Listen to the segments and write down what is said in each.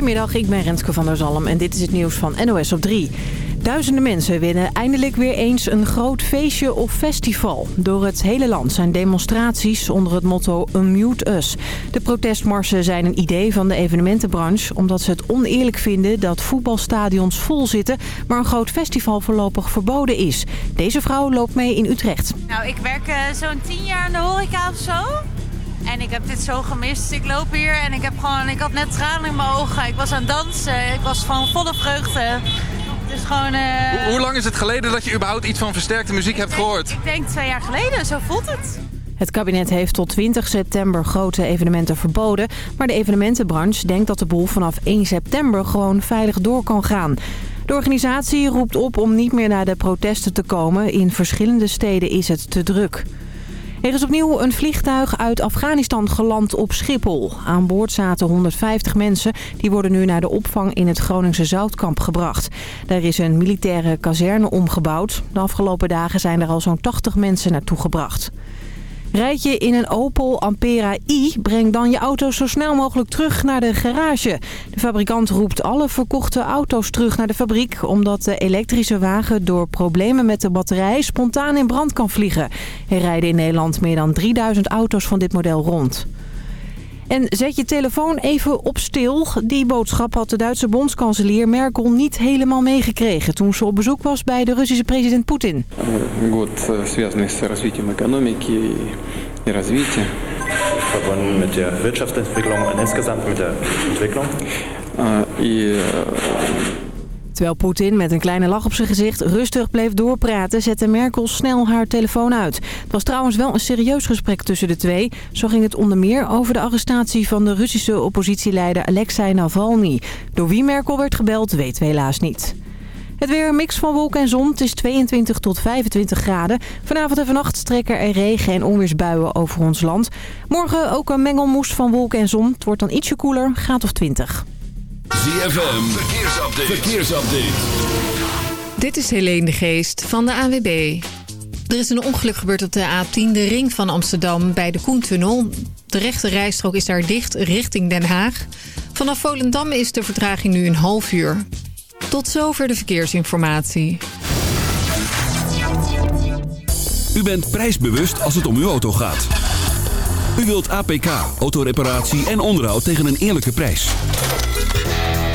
Goedemiddag, ik ben Renske van der Zalm en dit is het nieuws van NOS op 3. Duizenden mensen winnen eindelijk weer eens een groot feestje of festival. Door het hele land zijn demonstraties onder het motto Unmute Us. De protestmarsen zijn een idee van de evenementenbranche... omdat ze het oneerlijk vinden dat voetbalstadions vol zitten... maar een groot festival voorlopig verboden is. Deze vrouw loopt mee in Utrecht. Nou, ik werk uh, zo'n tien jaar in de horeca of zo. En ik heb dit zo gemist. Ik loop hier en ik heb gewoon, ik had net tranen in mijn ogen. Ik was aan het dansen. Ik was van volle vreugde. Dus gewoon, uh... hoe, hoe, lang is het geleden dat je überhaupt iets van versterkte muziek hebt gehoord? Ik denk twee jaar geleden, zo voelt het. Het kabinet heeft tot 20 september grote evenementen verboden. Maar de evenementenbranche denkt dat de boel vanaf 1 september gewoon veilig door kan gaan. De organisatie roept op om niet meer naar de protesten te komen. In verschillende steden is het te druk. Er is opnieuw een vliegtuig uit Afghanistan geland op Schiphol. Aan boord zaten 150 mensen. Die worden nu naar de opvang in het Groningse Zoutkamp gebracht. Daar is een militaire kazerne omgebouwd. De afgelopen dagen zijn er al zo'n 80 mensen naartoe gebracht. Rijd je in een Opel Ampera i, breng dan je auto zo snel mogelijk terug naar de garage. De fabrikant roept alle verkochte auto's terug naar de fabriek... omdat de elektrische wagen door problemen met de batterij spontaan in brand kan vliegen. Er rijden in Nederland meer dan 3000 auto's van dit model rond. En zet je telefoon even op stil. Die boodschap had de Duitse bondskanselier Merkel niet helemaal meegekregen... toen ze op bezoek was bij de Russische president Poetin. Год связанный с развитием экономики и развития. Verbunden mit der Wirtschaftsentwicklung und insgesamt mit der Entwicklung. И Terwijl Poetin met een kleine lach op zijn gezicht rustig bleef doorpraten... zette Merkel snel haar telefoon uit. Het was trouwens wel een serieus gesprek tussen de twee. Zo ging het onder meer over de arrestatie van de Russische oppositieleider Alexei Navalny. Door wie Merkel werd gebeld weten we helaas niet. Het weer een mix van wolken en zon. Het is 22 tot 25 graden. Vanavond en vannacht trekken er regen- en onweersbuien over ons land. Morgen ook een mengelmoes van wolken en zon. Het wordt dan ietsje koeler, graad of 20. ZFM, verkeersupdate. verkeersupdate. Dit is Helene de Geest van de AWB. Er is een ongeluk gebeurd op de A10, de ring van Amsterdam, bij de Koentunnel. De rechte rijstrook is daar dicht richting Den Haag. Vanaf Volendam is de vertraging nu een half uur. Tot zover de verkeersinformatie. U bent prijsbewust als het om uw auto gaat. U wilt APK, autoreparatie en onderhoud tegen een eerlijke prijs.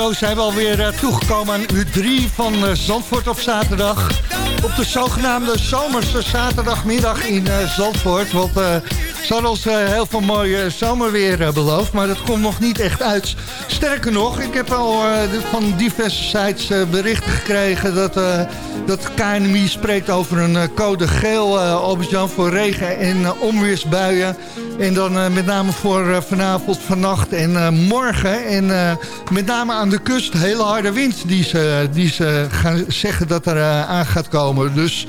Zo zijn we alweer eh, toegekomen aan uur 3 van eh, Zandvoort op zaterdag. Op de zogenaamde zomerse zaterdagmiddag in eh, Zandvoort. Want eh ze hadden ons heel veel mooie zomerweer beloofd, maar dat komt nog niet echt uit. Sterker nog, ik heb al van diverse sites berichten gekregen dat, eh, dat KNMI spreekt over een code geel, Albert-Jan, voor regen en onweersbuien. En dan eh, met name voor eh, vanavond, vannacht en eh, morgen. En met name aan de kust hele harde wind die ze, die ze gaan zeggen dat er aan gaat komen. Dus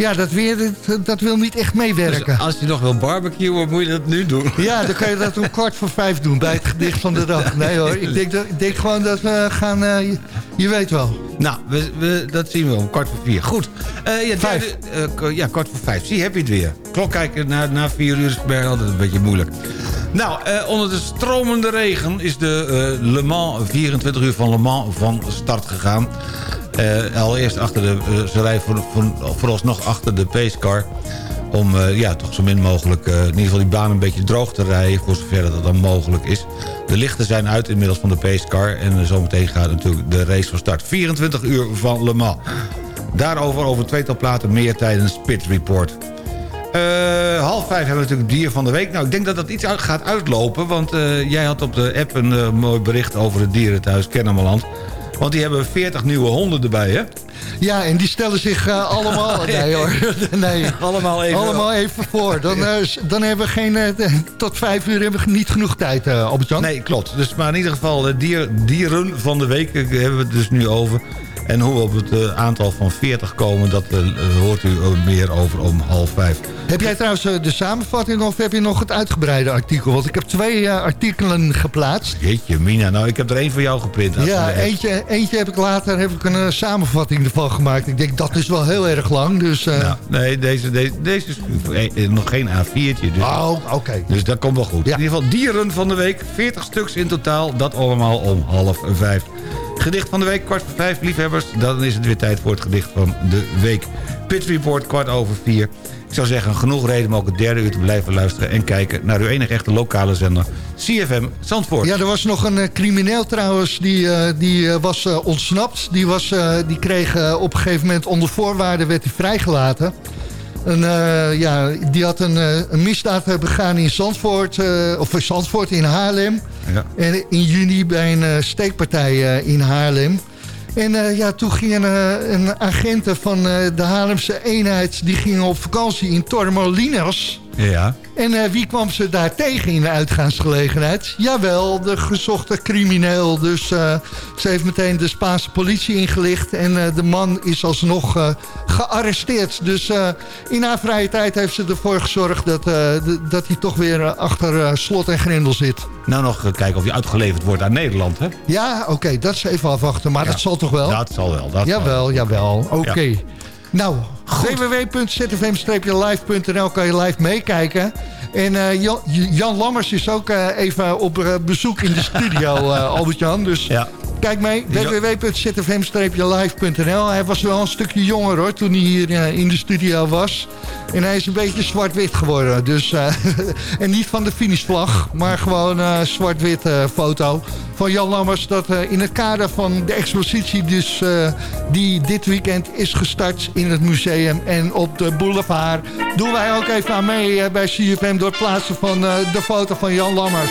ja, dat weer, dat, dat wil niet echt meewerken. Dus als je nog wil barbecuen, moet je dat nu doen. Ja, dan kan je dat om kwart voor vijf doen bij het gedicht van de dag. Nee hoor, ik denk, dat, ik denk gewoon dat we gaan... eh, je, je weet wel. Nou, we, we, dat zien we om kwart voor vier. Goed. Eh, ja, Vijf. eh, ja, kwart voor vijf. Zie, heb je het weer. Klok kijken na, na vier uur is bij altijd een beetje moeilijk. Nou, eh, onder de stromende regen is de eh, Le Mans, 24 uur van Le Mans van start gegaan. Eh, allereerst achter de, eh, ze rijden voor, voor, vooralsnog achter de pacecar. Om eh, ja, toch zo min mogelijk in ieder geval die baan een beetje droog te rijden. Voor zover dat dan mogelijk is. De lichten zijn uit inmiddels van de pacecar. En zometeen gaat natuurlijk de race van start. 24 uur van Le Mans. Daarover over tweetal platen meer tijdens Pit Report. Half vijf hebben we natuurlijk dier van de week. Nou, ik denk dat dat iets gaat uitlopen. Want jij had op de app een mooi bericht over het dierenthuis Kennemerland. Want die hebben 40 nieuwe honden erbij, hè? Ja, en die stellen zich eh, allemaal... Nee hoor, nee. Allemaal even... Allemaal even voor. Dan, eh, dan hebben we geen... eh, tot vijf uur hebben we niet genoeg tijd, eh Albert-Jan. Nee, klopt. Dus, maar in ieder geval, de dier, dieren van de week hebben we het dus nu over. En hoe we op het eh, aantal van 40 komen, dat eh, hoort u eh, meer over om half vijf. Heb jij trouwens de samenvatting of heb je nog het uitgebreide artikel? Want ik heb twee artikelen geplaatst. Jeetje, Mina. Nou, ik heb er één voor jou geprint. Ja, eentje, eentje heb ik later heb ik een samenvatting ervan gemaakt. Ik denk, dat is wel heel erg lang. Dus, Nou, nee, deze, deze, deze is nog geen A4'tje. Dus, Oh, oké. dus dat komt wel goed. Ja. In ieder geval dieren van de week. 40 stuks in totaal. Dat allemaal om half vijf. Gedicht van de week, kwart voor vijf, liefhebbers. Dan is het weer tijd voor het gedicht van de week. Pit Report, kwart over vier. Ik zou zeggen, genoeg reden om ook het derde uur te blijven luisteren... en kijken naar uw enige echte lokale zender, CFM Zandvoort. Ja, er was nog een eh, crimineel trouwens, die, eh, die eh, was ontsnapt. Die, was, die kreeg op een gegeven moment onder voorwaarden werd hij vrijgelaten. Eh, ja, die had een, eh, een misdaad begaan in Zandvoort, eh, of in Zandvoort in Haarlem. Ja. En in juni bij een steekpartij in Haarlem. En ja, toen gingen een agenten van de Haarlemse eenheid... die gingen op vakantie in Torremolinos... Ja. En eh, wie kwam ze daar tegen in de uitgaansgelegenheid? Jawel, de gezochte crimineel. Dus eh, ze heeft meteen de Spaanse politie ingelicht. En eh, de man is alsnog gearresteerd. Dus in haar vrije tijd heeft ze ervoor gezorgd... dat, dat hij toch weer achter slot en grendel zit. Nou nog kijken of hij uitgeleverd wordt aan Nederland, hè? Ja, oké, dat is even afwachten. Maar Ja. dat zal toch wel? Dat zal wel. Dat Jawel, wel. jawel. Oké. Ja. Nou, www.zfm-live.nl kan je live meekijken. En eh, Jan, Jan Lammers is ook eh, even op eh, bezoek in de studio, Albert-Jan. Dus Ja. Kijk mee, www.zfm-live.nl. Hij was wel een stukje jonger hoor, toen hij hier eh, in de studio was. En hij is een beetje zwart-wit geworden. Dus, eh, en niet van de finishvlag, maar gewoon eh zwart-wit foto van Jan Lammers. Dat in het kader van de expositie dus, die dit weekend is gestart in het museum en op de boulevard. Doen wij ook even aan mee bij CFM door het plaatsen van de foto van Jan Lammers.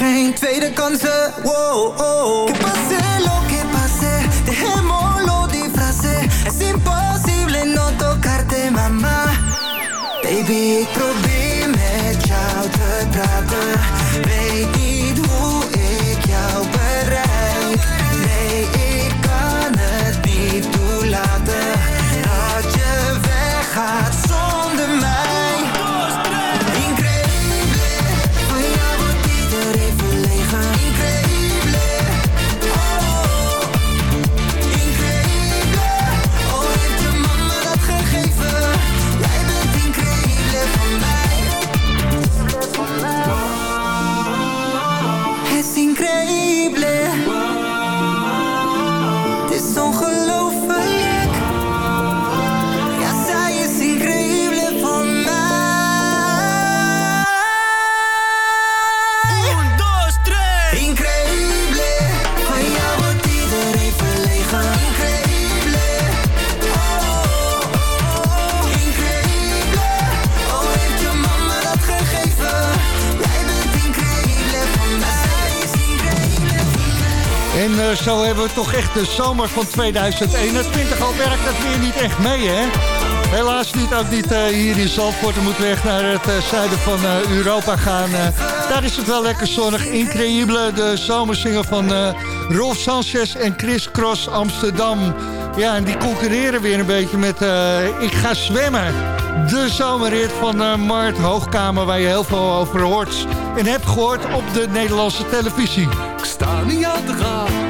geen tweede kansen. Wow, oh. Toch echt de zomer van 2021. Al werkt het weer niet echt mee, hè? Helaas niet, ook niet eh, hier in Zandvoort. We moeten weg naar het eh, zuiden van eh, Europa gaan. Daar is het wel lekker zonnig. Increïble, de zomersinger van Rolf Sanchez en Chris Cross Amsterdam. Ja, en die concurreren weer een beetje met Ik ga zwemmen. De zomerrit van Mart Hoogkamer, waar je heel veel over hoort. En hebt gehoord op de Nederlandse televisie. Ik sta niet aan te gaan,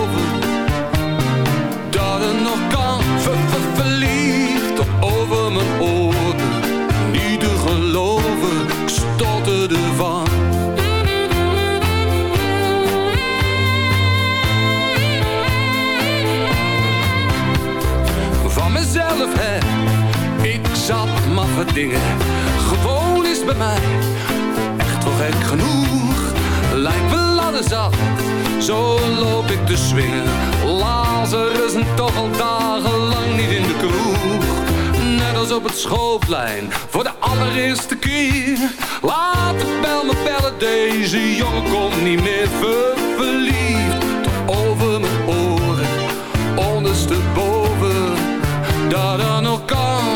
Gewoon is bij mij echt wel gek genoeg. Lijkt me ladder zat, zo loop ik te swingen. Lazarus en toch al dagenlang niet in de kroeg. Net als op het schoolplein, voor de allereerste keer. Laat de bel me bellen, deze jongen komt niet meer ver verliefd. Tot over mijn oren, ondersteboven. Dat er nog kan,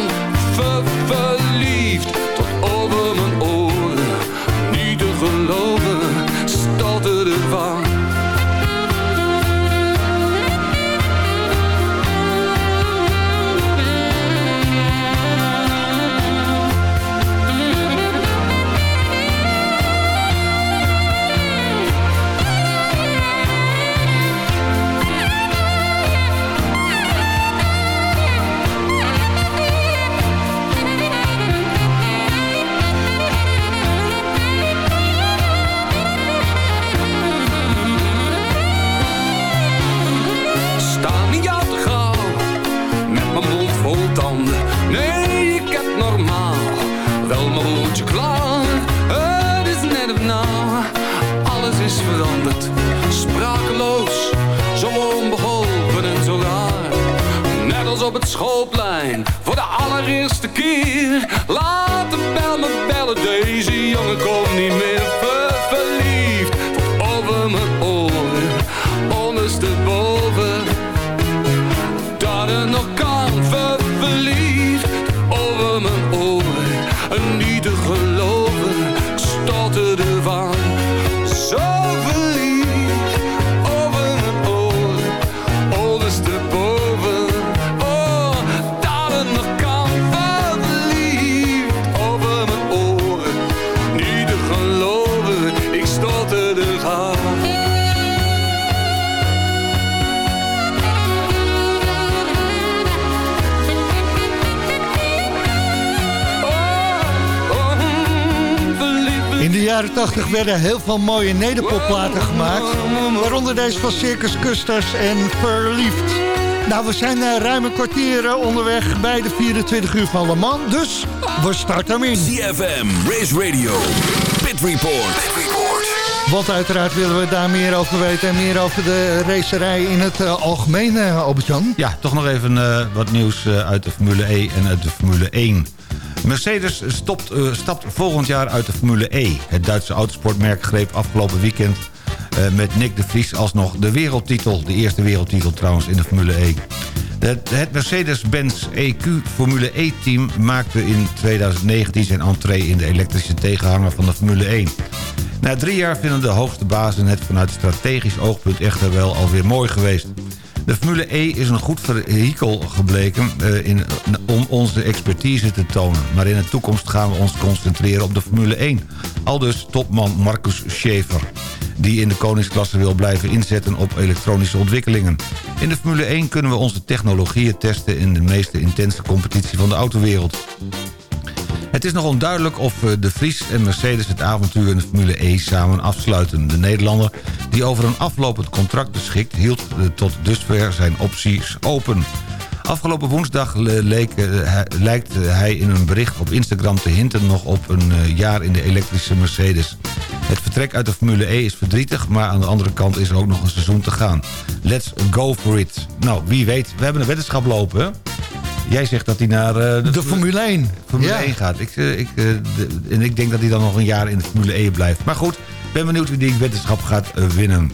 geloven, stotterde van. 80 werden heel veel mooie nederpopplaten gemaakt. Waaronder deze van Circus Custers en Verliefd. Nou, we zijn eh, ruim een kwartier eh, onderweg bij de 24 uur van Le Mans. Dus we starten hem in. CFM, Race Radio, Pit Pit Report. Want uiteraard willen we daar meer over weten... en meer over de racerij in het eh, algemeen, Albert-Jan. Ja, toch nog even eh, wat nieuws uit de Formule E en uit de Formule 1. Mercedes stopt, eh, stapt volgend jaar uit de Formule E. Het Duitse autosportmerk greep afgelopen weekend... eh, met Nick de Vries alsnog de wereldtitel. De eerste wereldtitel trouwens in de Formule E. Het, Mercedes-Benz EQ Formule E-team maakte in 2019 zijn entree in de elektrische tegenhanger van de Formule 1. Na drie jaar vinden de hoogste bazen het vanuit strategisch oogpunt echter wel alweer mooi geweest. De Formule E is een goed vehikel gebleken eh, in, om onze expertise te tonen. Maar in de toekomst gaan we ons concentreren op de Formule 1. Aldus topman Marcus Schaefer die in de koningsklasse wil blijven inzetten op elektronische ontwikkelingen. In de Formule 1 kunnen we onze technologieën testen in de meest intense competitie van de autowereld. Het is nog onduidelijk of eh, de Vries en Mercedes het avontuur in de Formule E samen afsluiten. De Nederlander, die over een aflopend contract beschikt... hield eh, tot dusver zijn opties open. Afgelopen woensdag le- leek, eh, lijkt hij in een bericht op Instagram te hinten... nog op een jaar in de elektrische Mercedes. Het vertrek uit de Formule E is verdrietig... maar aan de andere kant is er ook nog een seizoen te gaan. Let's go for it. Nou, wie weet, we hebben een weddenschap lopen? Jij zegt dat hij naar eh, De Formule 1. Formule Ja. 1 gaat. Ik, eh, ik, eh, de- en ik denk dat hij dan nog een jaar in de Formule E blijft. Maar goed, ben benieuwd wie die weddenschap gaat winnen.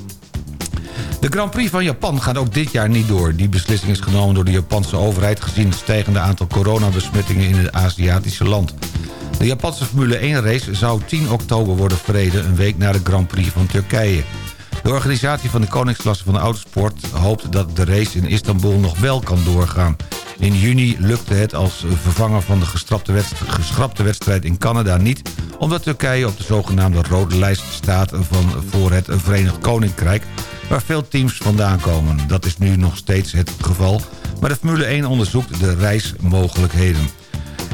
De Grand Prix van Japan gaat ook dit jaar niet door. Die beslissing is genomen door de Japanse overheid... gezien het stijgende aantal coronabesmettingen in het Aziatische land. De Japanse Formule 1-race zou 10 oktober worden verreden... een week na de Grand Prix van Turkije. De organisatie van de koningsklasse van de autosport hoopt dat de race in Istanbul nog wel kan doorgaan. In juni lukte het als vervanger van de geschrapte wedstrijd, in Canada niet... omdat Turkije op de zogenaamde rode lijst staat van, voor het Verenigd Koninkrijk... waar veel teams vandaan komen. Dat is nu nog steeds het geval, maar de Formule 1 onderzoekt de reismogelijkheden.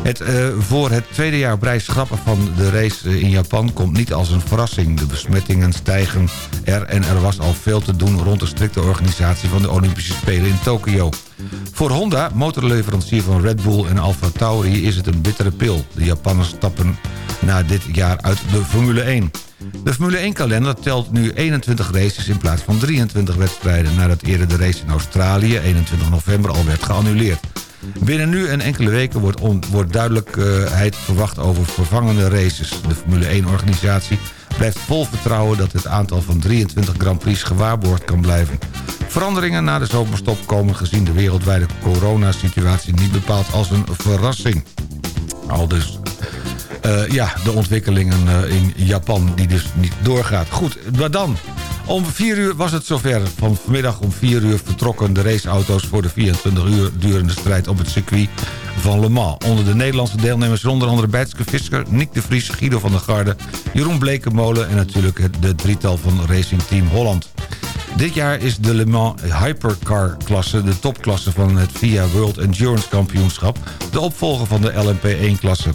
Het eh, voor het tweede jaar rij schrappen van de race eh, in Japan komt niet als een verrassing. De besmettingen stijgen er en er was al veel te doen rond de strikte organisatie van de Olympische Spelen in Tokio. Voor Honda, motorleverancier van Red Bull en Alfa Tauri, is het een bittere pil. De Japanners stappen na dit jaar uit de Formule 1. De Formule 1-kalender telt nu 21 races in plaats van 23 wedstrijden... nadat eerder de race in Australië, 21 november, al werd geannuleerd. Binnen nu en enkele weken wordt, duidelijkheid verwacht over vervangende races. De Formule 1-organisatie blijft vol vertrouwen dat het aantal van 23 Grand Prix gewaarborgd kan blijven. Veranderingen na de zomerstop komen gezien de wereldwijde coronasituatie niet bepaald als een verrassing. Al dus eh, ja, de ontwikkelingen eh, in Japan die dus niet doorgaat. Goed, maar dan. Om 4 uur was het zover. Van vanmiddag om 4 uur vertrokken de raceauto's... voor de 24 uur durende strijd op het circuit van Le Mans. Onder de Nederlandse deelnemers onder andere Bijtske Fisker... Nick de Vries, Guido van der Garde, Jeroen Blekenmolen... en natuurlijk de drietal van Racing Team Holland. Dit jaar is de Le Mans Hypercar-klasse de topklasse van het FIA World Endurance Kampioenschap... de opvolger van de LMP1-klasse.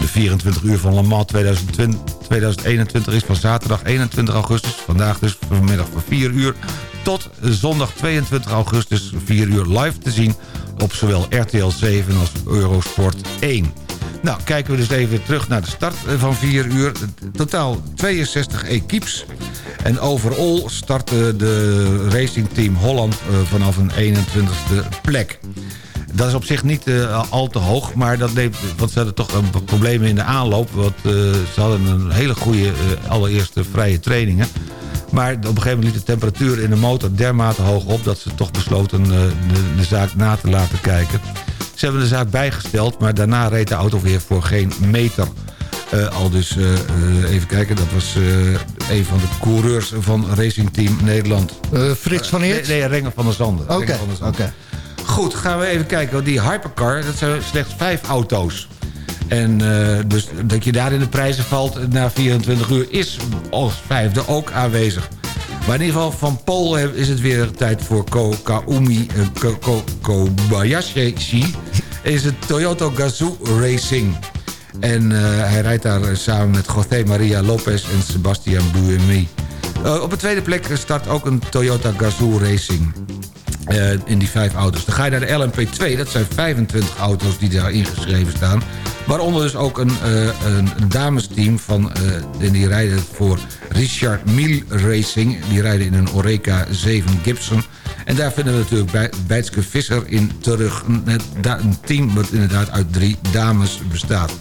De 24 uur van Le Mans 2020 2021 is van zaterdag 21 augustus... vandaag dus vanmiddag van 4 uur... tot zondag 22 augustus 4 uur live te zien... op zowel RTL 7 als Eurosport 1. Nou, kijken we dus even terug naar de start van 4 uur. Totaal 62 equipes. En overall startte de Racing Team Holland eh, vanaf een 21ste plek. Dat is op zich niet eh, al te hoog, maar dat neemt, want ze hadden toch een problemen in de aanloop. Want eh, ze hadden een hele goede allereerste vrije trainingen. Maar op een gegeven moment liep de temperatuur in de motor dermate hoog op... dat ze toch besloten de, de zaak na te laten kijken. Ze hebben de zaak bijgesteld, maar daarna reed de auto weer voor geen meter. Eh, al dus, eh, eh, even kijken, dat was een van de coureurs van Racing Team Nederland. Frits van Eert? Nee, nee Renger van der Zanden. Oké, oké. Goed, gaan we even kijken. Die Hypercar, dat zijn slechts vijf auto's. En dus dat je daar in de prijzen valt na 24 uur... is als vijfde ook aanwezig. Maar in ieder geval van Pool is het weer tijd voor Ko Kaumi Ko- Ko- Kobayashi. Is het Toyota Gazoo Racing. En eh, hij rijdt daar eh, samen met José Maria Lopez en Sebastian Buemi. Eh, op de tweede plek start ook een Toyota Gazoo Racing. In die vijf auto's. Dan ga je naar de LMP2, dat zijn 25 auto's die daar ingeschreven staan. Waaronder dus ook een, een, damesteam van... en die rijden voor Richard Mille Racing. Die rijden in een Oreca 7 Gibson. En daar vinden we natuurlijk bij, Bijtske Visser in terug. Een, team wat inderdaad uit drie dames bestaat.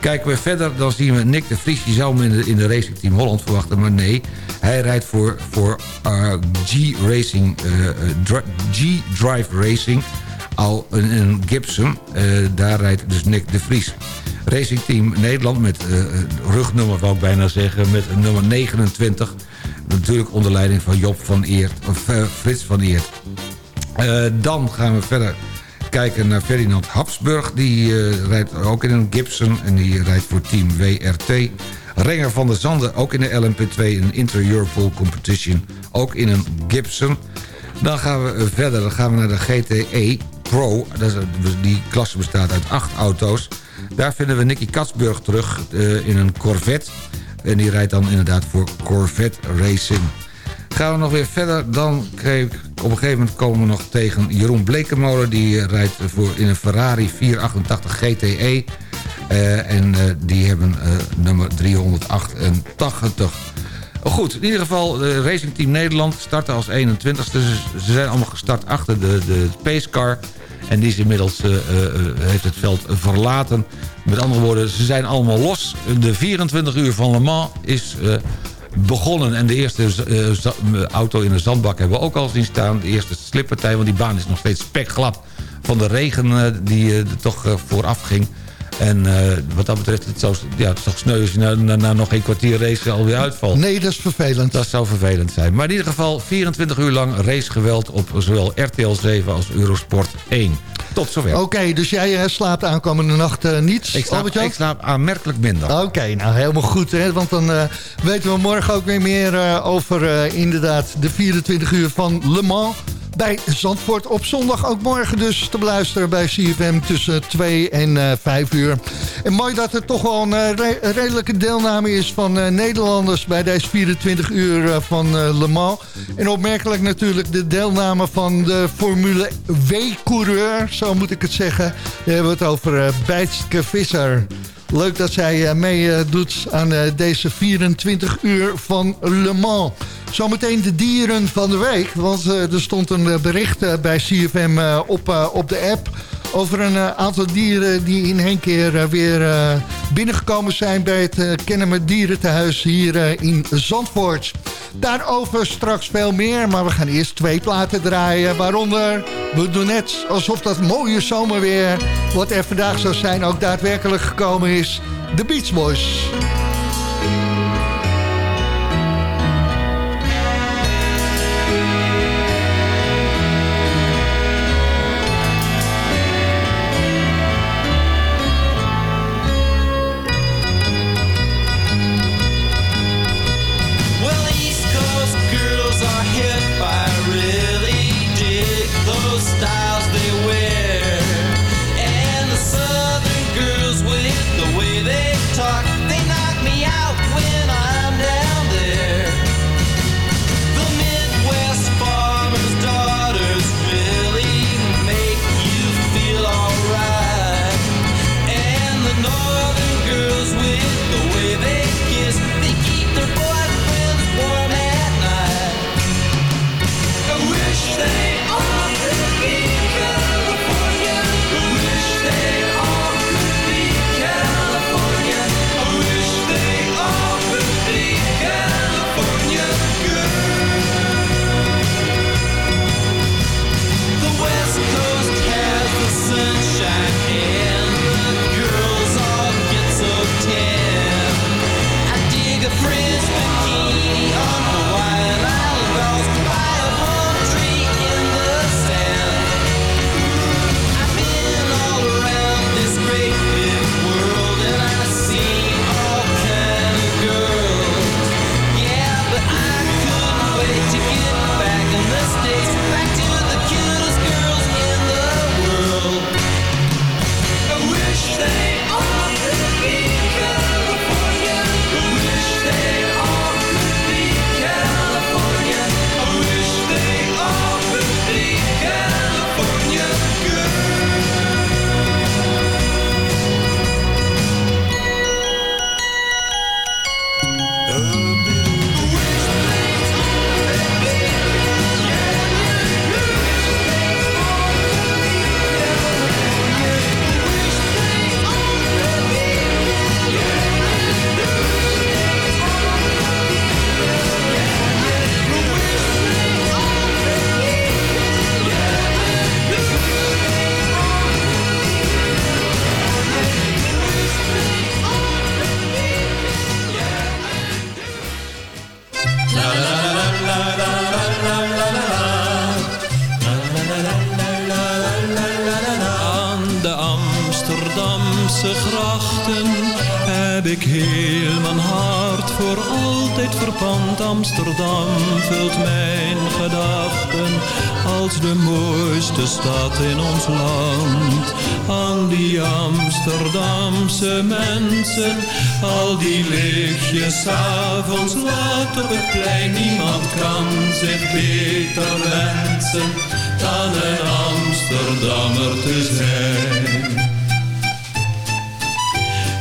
Kijken we verder, dan zien we Nick de Vries. Die zou hem in de, in de Racing Team Holland verwachten, maar nee. Hij rijdt voor, voor uh, G Racing, eh, eh, Dri- G-Drive Racing al een Gibson. Eh, daar rijdt dus Nick de Vries. Racing Team Nederland met eh, rugnummer, wou ik bijna zeggen, met nummer 29. Natuurlijk onder leiding van Job van Eert, of eh, Frits van Eert. Eh, dan gaan we verder kijken naar Ferdinand Habsburg. Die eh, rijdt ook in een Gibson en die rijdt voor team WRT. Renger van der Zanden ook in de LMP2 een Inter-Europol Competition. Ook in een Gibson. Dan gaan we verder, dan gaan we naar de GTE Pro. Die klasse bestaat uit acht auto's. Daar vinden we Nicky Katsburg terug in een Corvette. En die rijdt dan inderdaad voor Corvette Racing. Gaan we nog weer verder, dan kreeg op een gegeven moment komen we nog tegen Jeroen Blekemolen. Die rijdt voor in een Ferrari 488 GTE. Eh, en eh, die hebben eh, nummer 388. Goed, in ieder geval, de Racing Team Nederland starten als 21ste. Ze, ze zijn allemaal gestart achter de, de Pacecar. En die is inmiddels, eh, eh, eh, heeft het veld verlaten. Met andere woorden, ze zijn allemaal los. De 24 uur van Le Mans is begonnen. En de eerste auto in de zandbak hebben we ook al zien staan. De eerste slippartij, want die baan is nog steeds spekglad... van de regen die er toch vooraf ging. En eh, wat dat betreft, het, zou, ja, het is toch sneu als je na, na, na nog een kwartier race alweer uitvalt. Nee, dat is vervelend. Dat zou vervelend zijn. Maar in ieder geval 24 uur lang racegeweld op zowel RTL 7 als Eurosport 1. Tot zover. Oké, dus jij eh, slaapt aankomende nacht eh, niet, Ik slaap, ik slaap aanmerkelijk minder. Oké, nou helemaal goed. Hè? Want dan weten we morgen ook weer meer over inderdaad de 24 uur van Le Mans. Bij Zandvoort op zondag ook morgen dus te beluisteren bij CFM tussen 2 en eh 5 uur. En mooi dat er toch wel een eh, re- redelijke deelname is van eh, Nederlanders bij deze 24 uur eh, van eh, Le Mans. En opmerkelijk natuurlijk de deelname van de Formule W-coureur, zo moet ik het zeggen. We hebben het over eh Bijtske Visser. Leuk dat zij eh, meedoet aan eh, deze 24 uur van Le Mans. Zometeen de dieren van de week. Want eh, er stond een eh, bericht eh, bij CFM eh, op, eh, op de app... over een eh, aantal dieren die in één keer eh, weer eh, binnengekomen zijn... bij het Kennemer Dierentehuis hier eh, in Zandvoort. Daarover straks veel meer, maar we gaan eerst twee platen draaien. Waaronder, we doen net alsof dat mooie zomerweer... wat er vandaag zou zijn, ook daadwerkelijk gekomen is. De Beach Boys.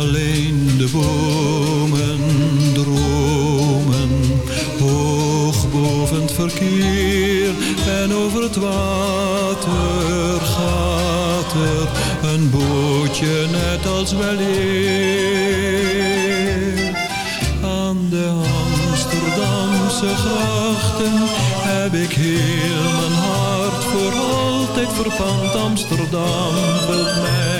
Alleen de bomen dromen hoog boven het verkeer. En over het water gaat er een bootje net als weleer. Aan de Amsterdamse grachten heb ik heel mijn hart voor altijd verpand. Amsterdam gedachten als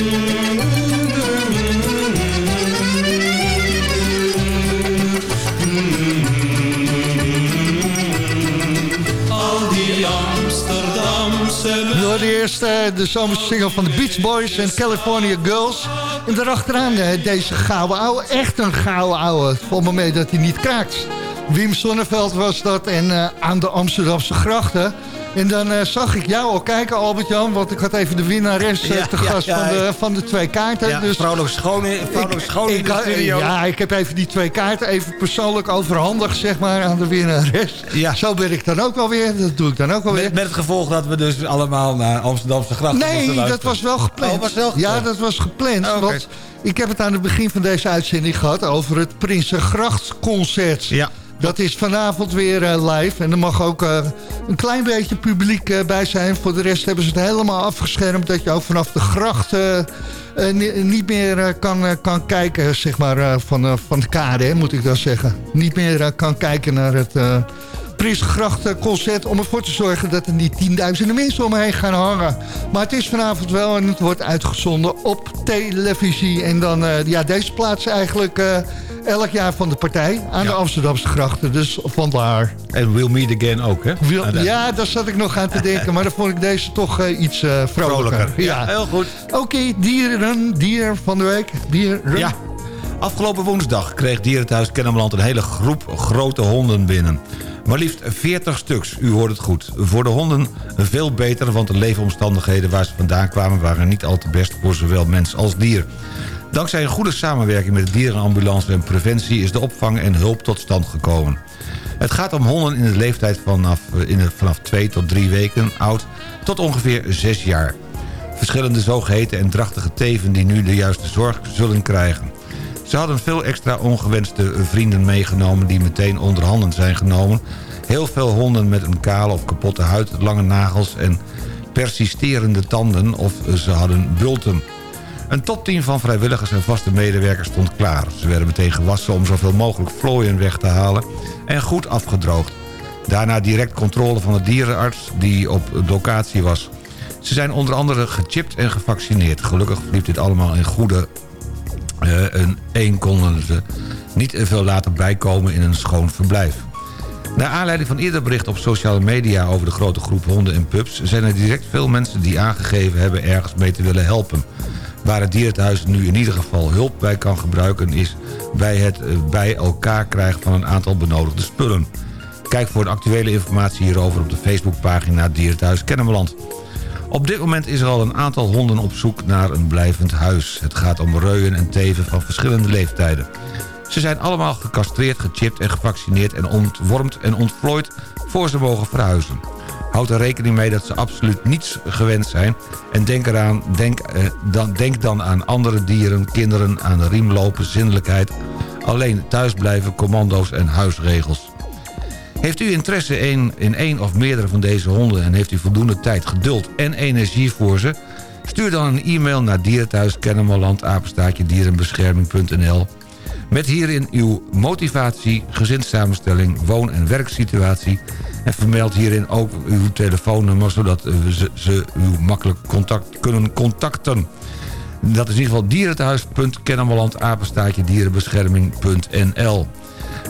We hoorden eerst eh, de zomerse single van de Beach Boys en California Girls. En daarachteraan eh, deze gouden ouwe. Echt een gouden ouwe. Me mee dat hij niet kraakt. Wim Sonneveld was dat en eh, aan de Amsterdamse grachten. En dan eh, zag ik jou al kijken, Albert-Jan. Want ik had even de winnares Ja, te ja, gast ja, van, de, van de twee kaarten. Ja, dus vrouwelijk schoon, vrouwelijk schoon in de studio. Ja, ik heb even die twee kaarten even persoonlijk overhandigd zeg maar, aan de winnares. Ja. Zo ben ik dan ook wel weer. Dat doe ik dan ook wel weer. Met, met het gevolg dat we dus allemaal naar Amsterdamse moesten Nee, dat was wel gepland. Oh, was wel gepland? Ja, dat was gepland. Oh. Want ik heb het aan het begin van deze uitzending gehad... over het Prinsengrachtconcert. Ja. Dat is vanavond weer eh, live. En er mag ook een klein beetje publiek eh, bij zijn. Voor de rest hebben ze het helemaal afgeschermd... dat je ook vanaf de gracht eh, eh, ni- niet meer kan, kan kijken... zeg maar, van, van de kade, moet ik dat zeggen. Niet meer kan kijken naar het... Prinsgrachtconcert om ervoor te zorgen dat er niet tienduizenden mensen omheen gaan hangen. Maar het is vanavond wel en het wordt uitgezonden op televisie. En dan, eh, ja, deze plaats eigenlijk eh, elk jaar van de partij aan de Amsterdamse grachten. Dus vandaar. En We'll Meet Again ook, hè? Ja, daar zat ik nog aan te denken. Maar dan vond ik deze toch eh, iets vrolijker. Vrolijker. Ja, heel goed. Oké, dieren, dier van de week. Dieren. Ja. Afgelopen woensdag kreeg Dierenthuis Kennemerland een hele groep grote honden binnen. Maar liefst 40 stuks, u hoort het goed. Voor de honden veel beter, want de leefomstandigheden waar ze vandaan kwamen... waren niet al te best voor zowel mens als dier. Dankzij een goede samenwerking met de dierenambulance en preventie... is de opvang en hulp tot stand gekomen. Het gaat om honden in de leeftijd vanaf, eh, in vanaf 2 tot 3 weken oud... tot ongeveer 6 jaar. Verschillende zogeheten en drachtige teven die nu de juiste zorg zullen krijgen. Ze hadden veel extra ongewenste vrienden meegenomen die meteen onder handen zijn genomen. Heel veel honden met een kale of kapotte huid, lange nagels en persisterende tanden of ze hadden bulten. Een topteam van vrijwilligers en vaste medewerkers stond klaar. Ze werden meteen gewassen om zoveel mogelijk vlooien weg te halen en goed afgedroogd. Daarna direct controle van de dierenarts die op locatie was. Ze zijn onder andere gechipt en gevaccineerd. Gelukkig liep dit allemaal in goede en één konden ze niet veel later bijkomen in een schoon verblijf. Naar aanleiding van eerder bericht op sociale media over de grote groep honden en pups... zijn er direct veel mensen die aangegeven hebben ergens mee te willen helpen. Waar het dierenthuis nu in ieder geval hulp bij kan gebruiken... is bij het eh, bij elkaar krijgen van een aantal benodigde spullen. Kijk voor de actuele informatie hierover op de Facebookpagina Dierenthuis Kennemerland. Op dit moment is er al een aantal honden op zoek naar een blijvend huis. Het gaat om reuien en teven van verschillende leeftijden. Ze zijn allemaal gecastreerd, gechipt en gevaccineerd en ontwormd en ontvlooid voor ze mogen verhuizen. Houd er rekening mee dat ze absoluut niets gewend zijn. En denk, eraan, denk, eh, dan, denk dan aan andere dieren, kinderen, aan de riem lopen, zindelijkheid. Alleen thuisblijven, commando's en huisregels. Heeft u interesse in, in één of meerdere van deze honden... en heeft u voldoende tijd, geduld en energie voor ze... stuur dan een e-mail naar dierenthuis Kennemerland, apenstaatje dierenbescherming.nl met hierin uw motivatie, gezinssamenstelling, woon- en werksituatie... en vermeld hierin ook uw telefoonnummer... zodat ze, ze u makkelijk contact, kunnen contacten. Dat is in ieder geval dierenthuis.kennemerland, apenstaatje dierenbescherming.nl.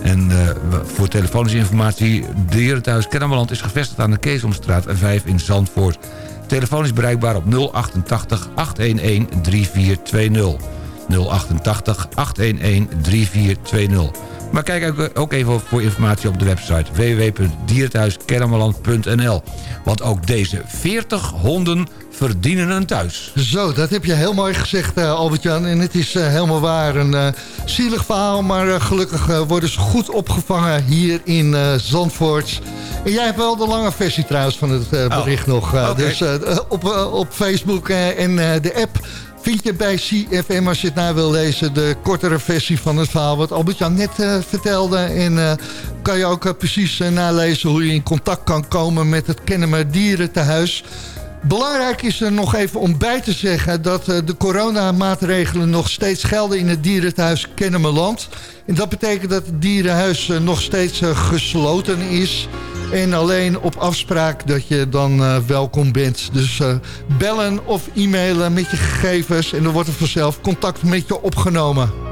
En uh, voor telefonische informatie... Dierenthuis Kennemerland is gevestigd aan de Keesomstraat 5 in Zandvoort. Telefoon is bereikbaar op 088 811 3420. 088 811 3420. Maar kijk ook even voor informatie op de website www.dierenthuiskennemerland.nl. Want ook deze 40 honden verdienen een thuis. Zo, dat heb je heel mooi gezegd, uh, Albert-Jan. En het is uh, helemaal waar. Een uh, zielig verhaal, maar gelukkig worden ze goed opgevangen hier in Zandvoort. En jij hebt wel de lange versie trouwens van het bericht oh, nog. Okay. Dus op, op Facebook en de app vind je bij CFM als je het na wil lezen... de kortere versie van het verhaal wat Albert-Jan net uh, vertelde. En uh, kan je ook uh, precies nalezen hoe je in contact kan komen... met het Kennemer Dierentehuis. Belangrijk is er nog even om bij te zeggen... dat de coronamaatregelen nog steeds gelden in het dierentehuis Kennemerland. En dat betekent dat het dierenhuis nog steeds gesloten is... En alleen op afspraak dat je dan uh, welkom bent. Dus uh, bellen of e-mailen met je gegevens. En dan wordt er vanzelf contact met je opgenomen.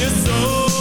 Your soul.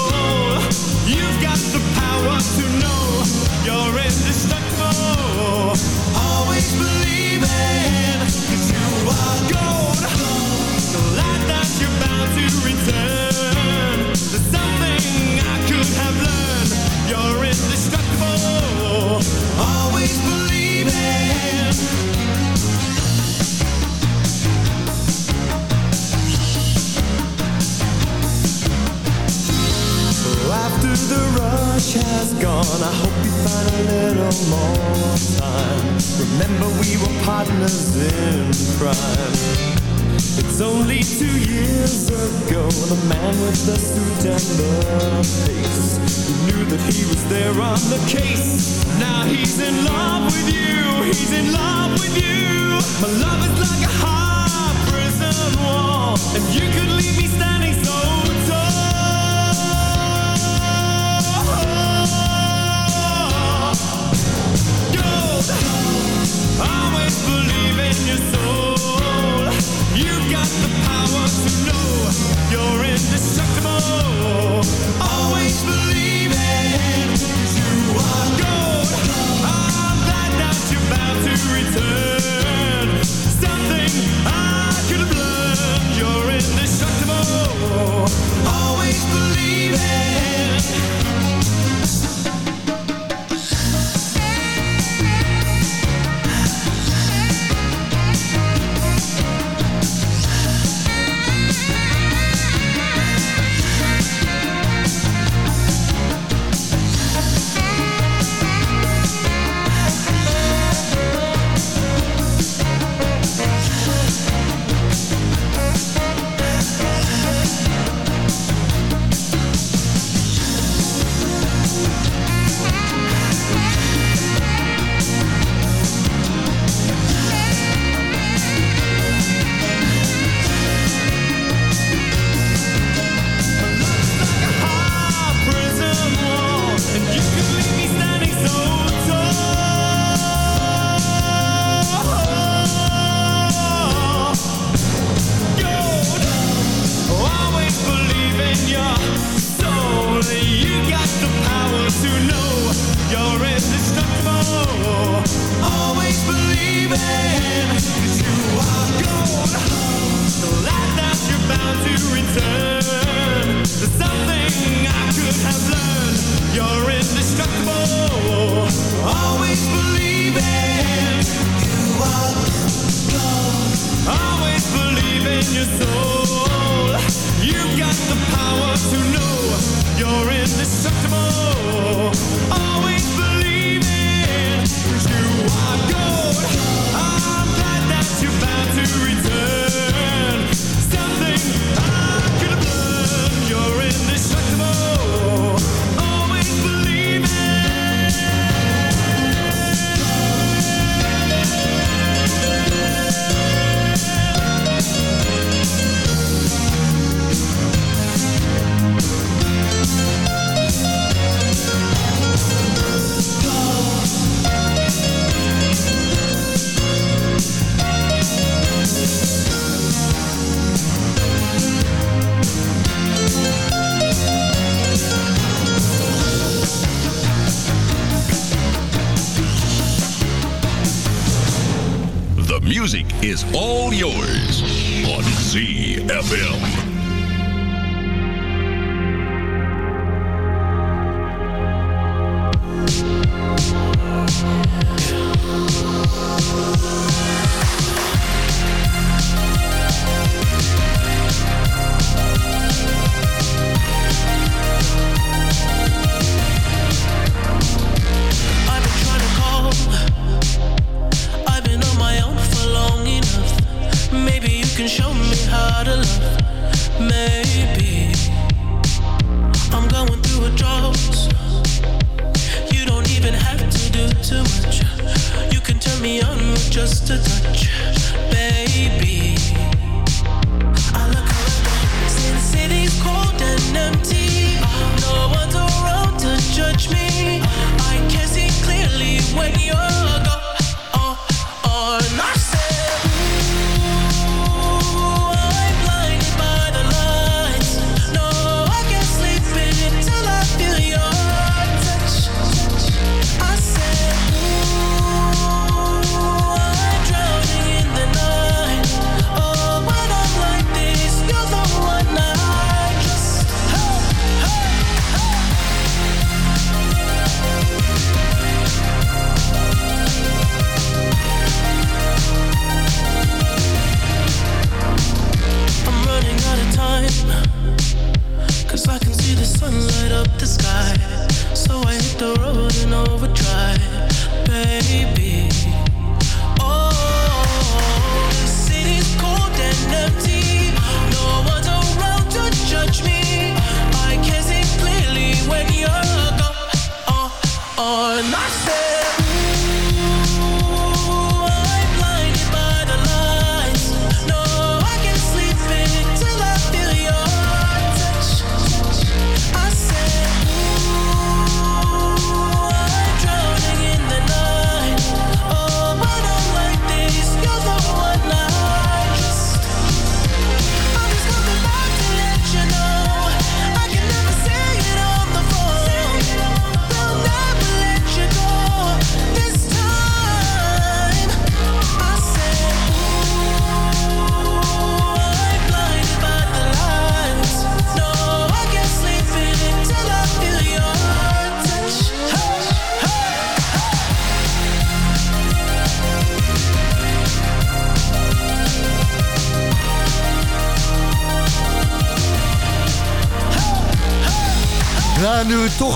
Is all yours on ZFM.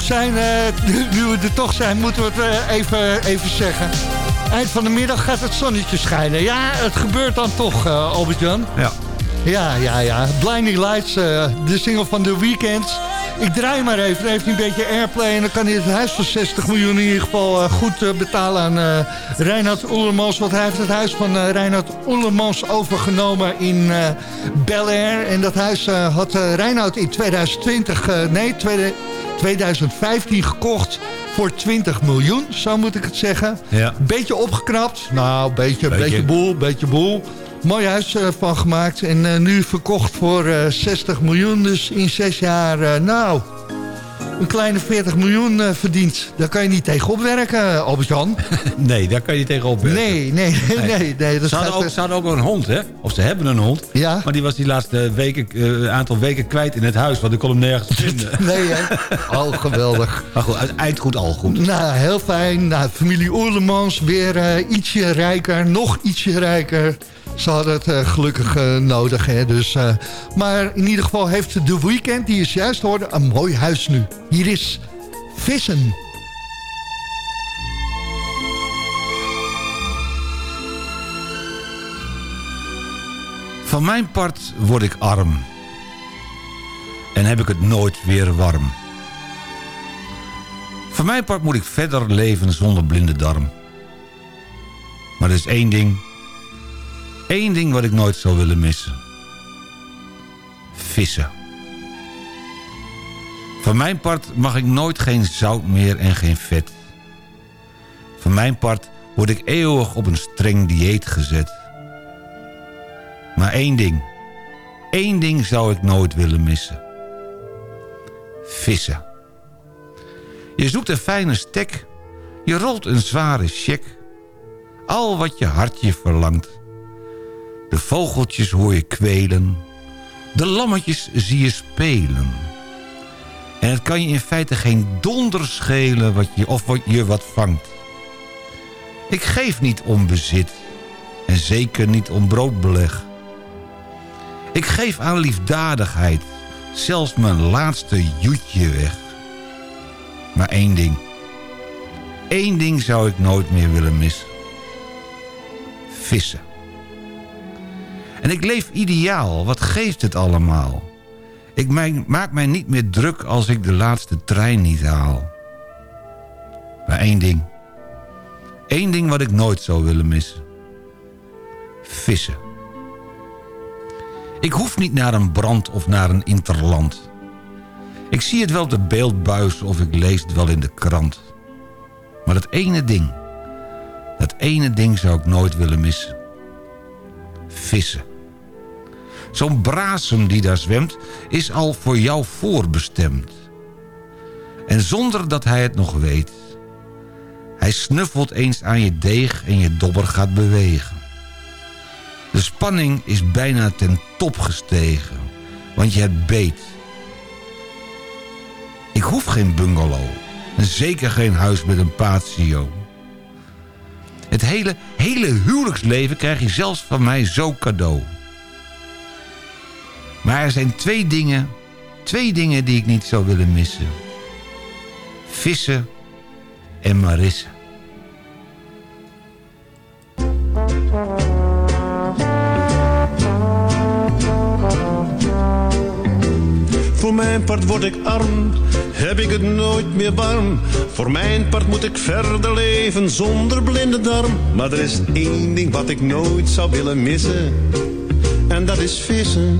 Zijn, eh, nu, we er toch zijn, moeten we het eh, even, even zeggen. Eind van de middag gaat het zonnetje schijnen. Ja, het gebeurt dan toch, eh, Albert-Jan. Ja. Ja, ja, ja. Blinding Lights, de single van The Weeknd. Ik draai maar even, dan heeft hij een beetje airplay... en dan kan hij het huis van 60 miljoen in ieder geval goed betalen aan uh, Reinhard Oelemans. Want hij heeft het huis van uh, Reinhard Oelemans overgenomen in Bel Air. En dat huis had Reinhard in 2020, nee, 2015 gekocht voor 20 miljoen, zo moet ik het zeggen. Ja. Beetje opgeknapt, nou, beetje, Beetje. beetje boel, beetje boel. Mooi huis uh, van gemaakt en uh, nu verkocht voor uh, 60 miljoen. Dus in zes jaar, nou, een kleine 40 miljoen verdiend. Daar kan je niet tegenop werken, Albert-Jan. Nee, daar kan je niet tegenop werken. Nee, nee, nee. nee, nee dat ze, hadden ook, ze hadden ook een hond, hè? Of ze hebben een hond. Ja. Maar die was die laatste weken, uh, aantal weken kwijt in het huis. Want ik kon hem nergens vinden. nee, hè? Oh, geweldig. Maar goed, eind goed, al goed. Nou, heel fijn. Nou, familie Oerlemans weer uh, ietsje rijker. Nog ietsje rijker. Ze hadden het uh, gelukkig uh, nodig. Hè? Dus, uh, maar in ieder geval heeft de weekend, die is juist hoorde, een mooi huis nu. Hier is Vissen. Van mijn part word ik arm. En heb ik het nooit weer warm. Van mijn part moet ik verder leven zonder blinde darm. Maar er is één ding Eén ding wat ik nooit zou willen missen. Vissen. Van mijn part mag ik nooit geen zout meer en geen vet. Van mijn part word ik eeuwig op een streng dieet gezet. Maar één ding. Één ding zou ik nooit willen missen. Vissen. Je zoekt een fijne stek. Je rolt een zware check. Al wat je hartje verlangt. De vogeltjes hoor je kwelen. De lammetjes zie je spelen. En het kan je in feite geen donder schelen wat je, of wat je wat vangt. Ik geef niet om bezit. En zeker niet om broodbeleg. Ik geef aan liefdadigheid. Zelfs mijn laatste joetje weg. Maar één ding. Eén ding zou ik nooit meer willen missen. Vissen. En ik leef ideaal, wat geeft het allemaal? Ik maak mij niet meer druk als ik de laatste trein niet haal. Maar één ding. Eén ding wat ik nooit zou willen missen. Vissen. Ik hoef niet naar een brand of naar een interland. Ik zie het wel op de beeldbuis of ik lees het wel in de krant. Maar dat ene ding, dat ene ding zou ik nooit willen missen. Vissen. Zo'n brasem die daar zwemt is al voor jou voorbestemd. En zonder dat hij het nog weet. Hij snuffelt eens aan je deeg en je dobber gaat bewegen. De spanning is bijna ten top gestegen, want je hebt beet. Ik hoef geen bungalow en zeker geen huis met een patio. Het hele, hele huwelijksleven krijg je zelfs van mij zo cadeau. Maar er zijn twee dingen, twee dingen die ik niet zou willen missen. Vissen en marissen. Voor mijn part word ik arm, heb ik het nooit meer warm. Voor mijn part moet ik verder leven zonder blinde darm. Maar er is één ding wat ik nooit zou willen missen. En dat is vissen.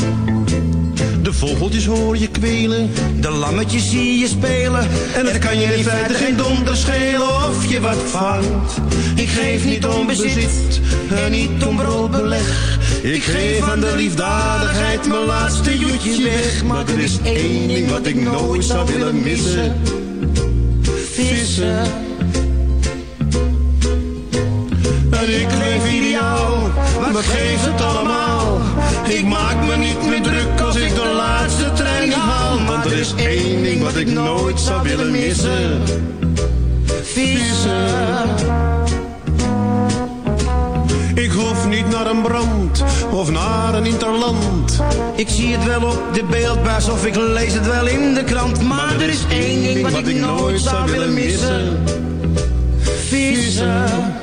De vogeltjes hoor je kwelen. De lammetjes zie je spelen. En het kan je in feite geen donder schelen of je wat vangt. Ik geef niet om bezit en niet om broodbeleg. Ik geef aan de liefdadigheid mijn laatste joetje weg. Maar er is één ding wat ik nooit zou willen missen. Vissen. en ik leef ideaal. Wat geeft het allemaal? Ik maak me niet meer druk als ik de laatste trein haal. Want er is één ding wat ik nooit zou willen missen. Vissen. Ik hoef niet naar een brand of naar een interland. Ik zie het wel op de beeldbuis of ik lees het wel in de krant. Maar, er is één ding wat ik nooit zou willen missen. Vissen.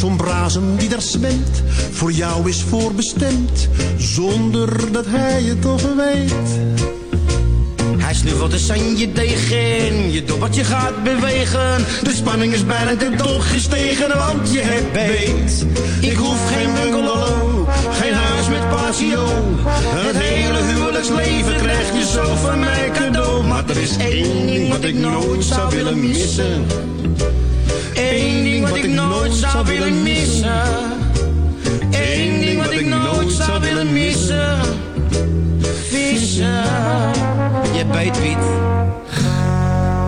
Zo'n brasem die daar zwemt, voor jou is voorbestemd, zonder dat hij het toch weet. Hij snuffelt eens aan je degen, je dobbertje gaat bewegen. De spanning is bijna ten top gestegen, want je hebt beet. Ik hoef geen bungalow, geen huis met patio. Het hele huwelijksleven krijg je zo van mij cadeau. Maar er is één ding wat ik nooit zou willen missen. Eén ding wat ik nooit zou willen missen. Eén ding wat ik nooit zou willen missen. Vissen. Je bijt wiet.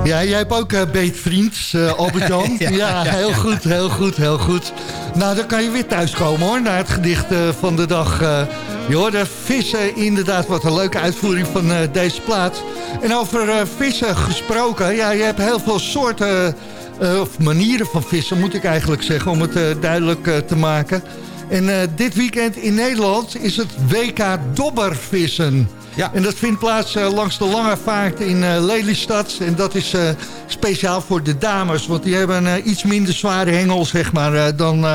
Ja, jij hebt ook uh, beetvriends, uh, Albert-Jan. ja, ja, heel goed, heel goed, heel goed. Nou, dan kan je weer thuiskomen hoor, naar het gedicht uh, van de dag. Uh, je hoorde vissen, inderdaad, wat een leuke uitvoering van uh, deze plaat. En over vissen gesproken, ja, je hebt heel veel soorten, of manieren van vissen, moet ik eigenlijk zeggen, om het duidelijk te maken. En dit weekend in Nederland is het WK Dobbervissen. Ja. En dat vindt plaats uh, langs de Lange Vaart in uh, Lelystad. En dat is uh, speciaal voor de dames. Want die hebben iets minder zware hengel zeg maar, dan,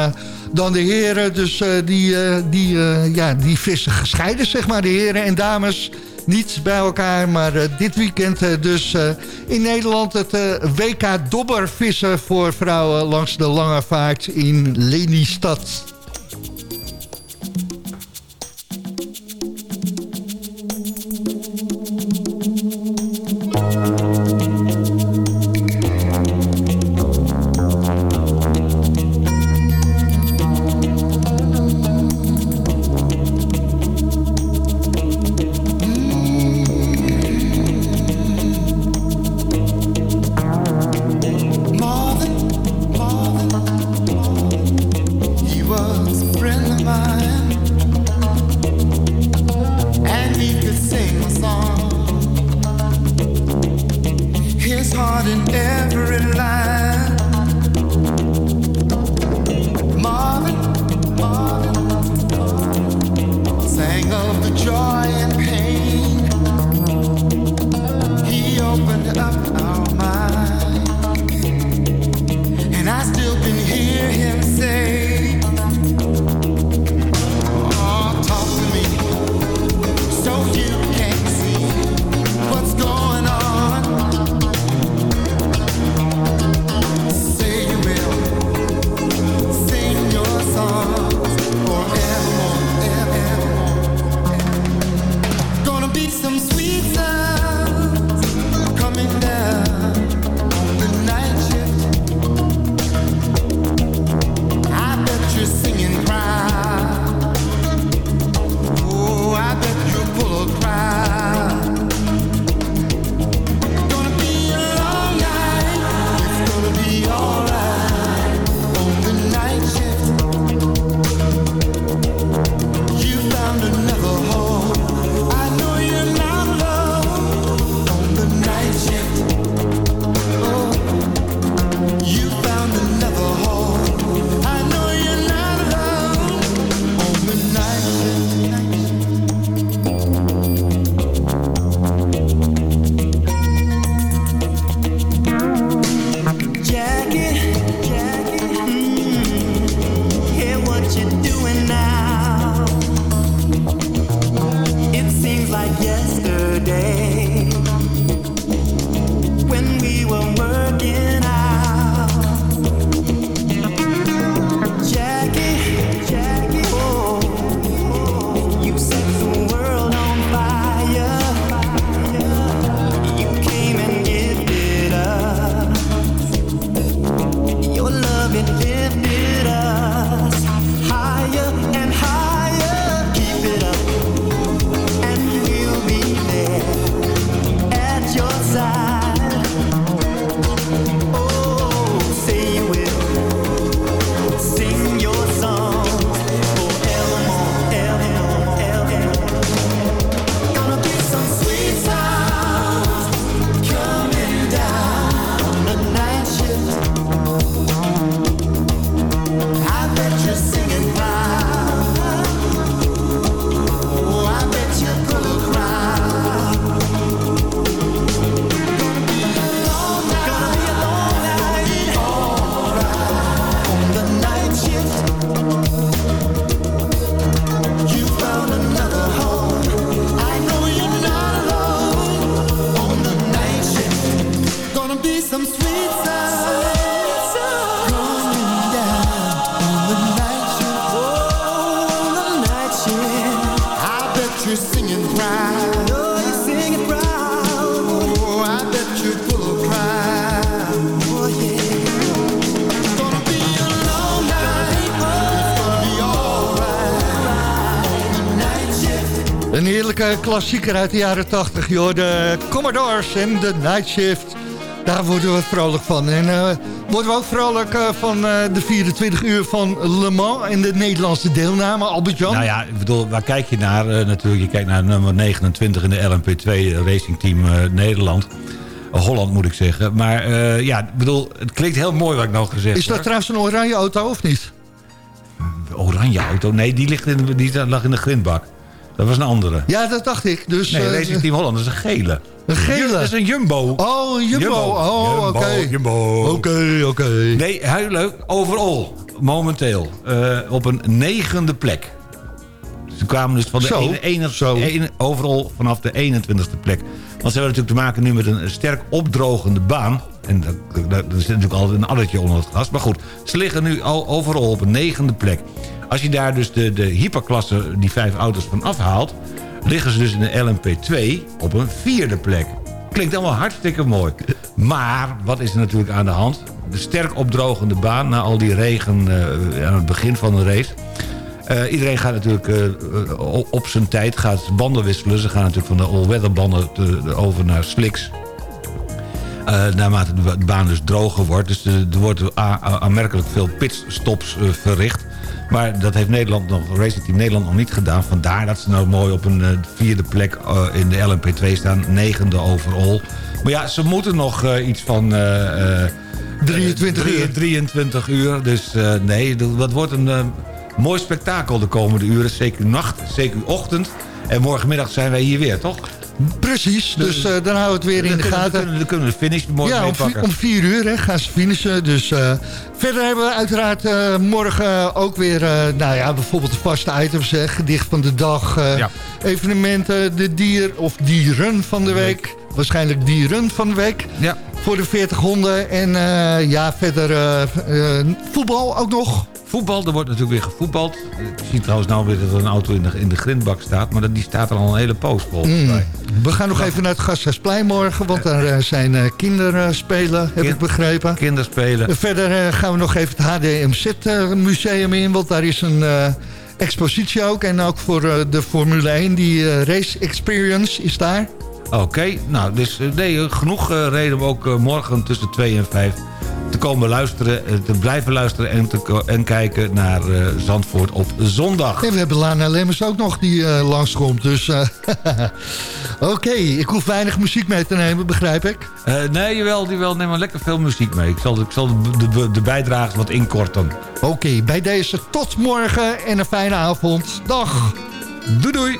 dan de heren. Dus die, die, ja, die vissen gescheiden, zeg maar, de heren en dames. Niet bij elkaar, maar dit weekend dus in Nederland het WK Dobbervissen voor vrouwen langs de Lange Vaart in Lelystad. Klassieker uit de jaren 80, joh. De Commodores en de Night Shift. Daar worden we vrolijk van. En uh, worden we ook vrolijk uh, van uh, de 24 uur van Le Mans en de Nederlandse deelname, Albert-Jan? Nou ja, ik bedoel, waar kijk je naar? natuurlijk, je kijkt naar nummer 29 in de LMP2 Racing Team Nederland. Holland moet ik zeggen. Maar ja, ik bedoel, het klinkt heel mooi wat ik nou gezegd heb. Is dat trouwens een oranje auto of niet? Oranje auto? Nee, die, ligt in, die lag in de grindbak. Dat was een andere. Ja, dat dacht ik. Dus, nee, Racing Team Holland, is een gele. Een gele? Dat is een Jumbo. Oh, een Jumbo. Jumbo. Oh, oké. Jumbo. Oké, oké. Nee, heel leuk. Overal, momenteel, uh, op een negende plek. Ze kwamen dus van de Zo. ene, ene, ene, overal vanaf de 21ste plek. Want ze hebben natuurlijk te maken nu met een sterk opdrogende baan. En daar zit natuurlijk altijd een addertje onder het gas. Maar goed, ze liggen nu al overal op een negende plek. Als je daar dus de, de hyperklasse, die vijf auto's van afhaalt... liggen ze dus in de LMP2 op een vierde plek. Klinkt allemaal hartstikke mooi. Maar, wat is er natuurlijk aan de hand? De sterk opdrogende baan na al die regen uh, aan het begin van de race... Uh, iedereen gaat natuurlijk uh, op zijn tijd gaat banden wisselen. Ze gaan natuurlijk van de all-weather banden te, over naar slicks. Uh, naarmate de baan dus droger wordt. Dus er wordt aanmerkelijk veel pitstops verricht. Maar dat heeft Nederland nog, Racing Team Nederland nog niet gedaan. Vandaar dat ze nou mooi op een vierde plek in de LMP2 staan. Negende overall. Maar ja, ze moeten nog iets van... 23 uur. 23 uur. Dus nee, dat wordt een mooi spektakel de komende uren. Zeker nacht, zeker ochtend. En morgenmiddag zijn wij hier weer, toch? Precies, dus uh, dan houden we het weer in de gaten. Dan kunnen, dan kunnen we de finish morgen ja, om, om vier uur hè, gaan ze finishen. Dus uh, verder hebben we uiteraard uh, morgen ook weer... nou ja, bijvoorbeeld de vaste items, hè, gedicht van de dag. Ja. Evenementen, de dier of dieren van de week. Waarschijnlijk dieren van de week. Ja. Voor de 40 honden. En ja, verder voetbal ook nog. Voetbal, er wordt natuurlijk weer gevoetbald. Ik zie trouwens nou weer dat er een auto in de, in de grindbak staat. Maar die staat er al een hele poos volgens Mm. We gaan nog even naar het Gasthuisplein morgen. Want daar uh, zijn uh, kinderspelen, heb Kind, ik begrepen. Kinderspelen. Verder uh, gaan we nog even het HDMZ-museum in. Want daar is een expositie ook. En ook voor de Formule 1. Die Race Experience is daar. Oké, okay, nou, dus nee, genoeg reden om ook morgen tussen 2 en 5 te komen luisteren, te blijven luisteren en, te, en kijken naar uh, Zandvoort op zondag. En we hebben Lana Lemmers ook nog die uh, langskomt. Dus uh, oké, okay, ik hoef weinig muziek mee te nemen, begrijp ik? nee, jawel, jawel, neem maar lekker veel muziek mee. Ik zal, ik zal de, de, de bijdrage wat inkorten. Oké, okay, bij deze tot morgen en een fijne avond. Dag! Doei doei!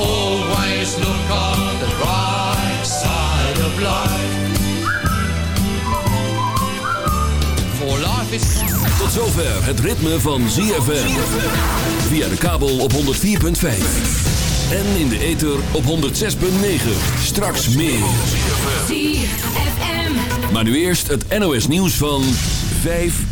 Always look on the bright side of life. Tot zover het ritme van ZFM. Via de kabel op 104.5. En in de ether op 106.9. Straks meer. ZFM. Maar nu eerst het NOS nieuws van 5